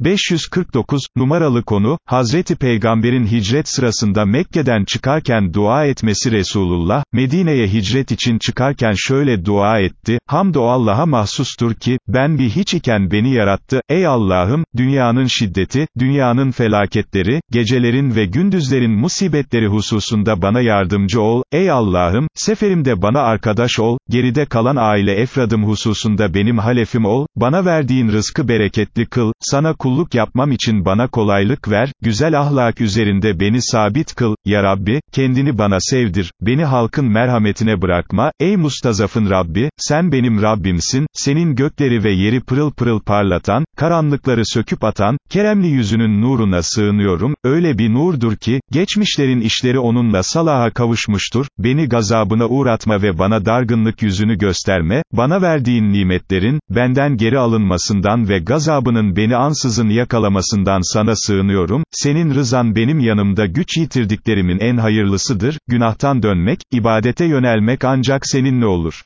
549, numaralı konu, Hazreti Peygamber'in hicret sırasında Mekke'den çıkarken dua etmesi Resulullah, Medine'ye hicret için çıkarken şöyle dua etti, Hamd o Allah'a mahsustur ki, ben bir hiç iken beni yarattı, ey Allah'ım, dünyanın şiddeti, dünyanın felaketleri, gecelerin ve gündüzlerin musibetleri hususunda bana yardımcı ol, ey Allah'ım, seferimde bana arkadaş ol, geride kalan aile efradım hususunda benim halefim ol, bana verdiğin rızkı bereketli kıl, sana kulluk yapmam için bana kolaylık ver, güzel ahlak üzerinde beni sabit kıl, ya Rabbi, kendini bana sevdir, beni halkın merhametine bırakma, ey Mustazaf'ın Rabbi, sen benim Rabbimsin, senin gökleri ve yeri pırıl pırıl parlatan, karanlıkları söküp atan, keremli yüzünün nuruna sığınıyorum, öyle bir nurdur ki, geçmişlerin işleri onunla salaha kavuşmuştur, beni gazabına uğratma ve bana dargınlık yüzünü gösterme, bana verdiğin nimetlerin, benden geri alınmasından ve gazabının beni ansızın yakalamasından sana sığınıyorum, senin rızan benim yanımda güç yitirdiklerimin en hayırlısıdır, günahtan dönmek, ibadete yönelmek ancak seninle olur.